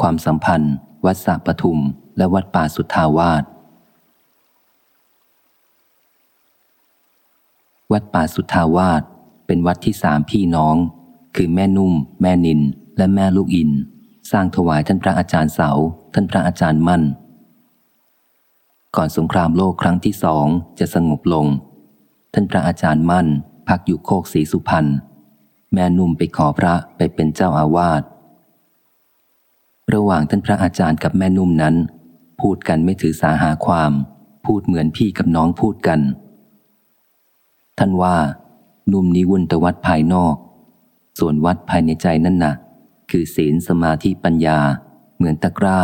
ความสัมพันธ์ วัดสะปทุม และวัดป่าสุทธาวาสวัดป่าสุทธาวาสเป็นวัดที่สามพี่น้อง คือแม่นุ่ม แม่นิน และแม่ลูกอิน สร้างถวายท่านพระอาจารย์เสา ท่านพระอาจารย์มั่น ก่อนสงครามโลกครั้งที่สองจะสงบลง ท่านพระอาจารย์มั่น พักอยู่โคกศรีสุพรรณแม่นุ่มไปขอพระไปเป็นเจ้าอาวาส ระหว่างท่านพระอาจารย์กับแม่นุ่มนั้น พูดกันไม่ถือสาหาความ พูดเหมือนพี่กับน้องพูดกัน ท่านว่า นุ่มนี้วุ่นแต่วัดภายนอก ส่วนวัดภายในใจนั่นนะ่ะ คือศีลสมาธิปัญญา เหมือนตะกร้า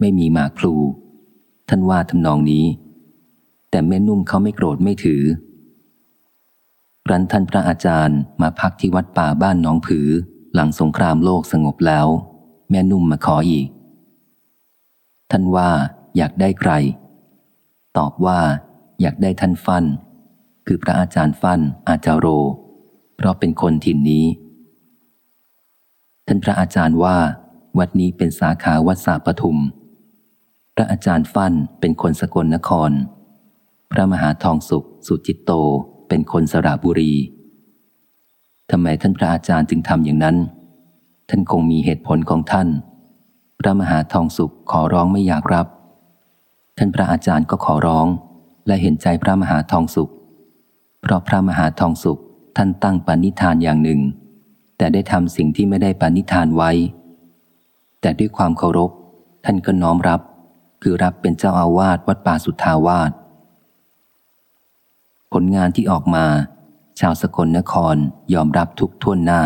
ไม่มีหมากพลู ท่านว่าทำนองนี้ แต่แม่นุ่มเขาไม่โกรธไม่ถือรันท่านพระอาจารย์มาพักที่วัดป่าบ้านน้องผือ หลังสงครามโลกสงบแล้ว แม่นุ่มมาขออีก ท่านว่าอยากได้ใคร ตอบว่า อยากได้ท่านฟัน่นคือพระอาจารย์ฟั่นอาจารโร เพราะเป็นคนถิ่นนี้ ท่านพระอาจารย์ว่า วัดนี้เป็นสาขาวัดสาปทุม พระอาจารย์ฟั่นเป็นคนสกลนคร พระมหาทองสุข สุจิตโตเป็นคนสระบุรีทำไมท่านพระอาจารย์จึงทำอย่างนั้น ท่านคงมีเหตุผลของท่าน พระมหาทองสุขขอร้องไม่อยากรับ ท่านพระอาจารย์ก็ขอร้อง และเห็นใจพระมหาทองสุข เพราะพระมหาทองสุขท่านตั้งปณิธานอย่างหนึ่ง แต่ได้ทำสิ่งที่ไม่ได้ปณิธานไว้ แต่ด้วยความเคารพ ท่านก็น้อมรับ คือรับเป็นเจ้าอาวาสวัดป่าสุทธาวาสผลงานที่ออกมา ชาวสกลนครยอมรับทุกท่วนหน้า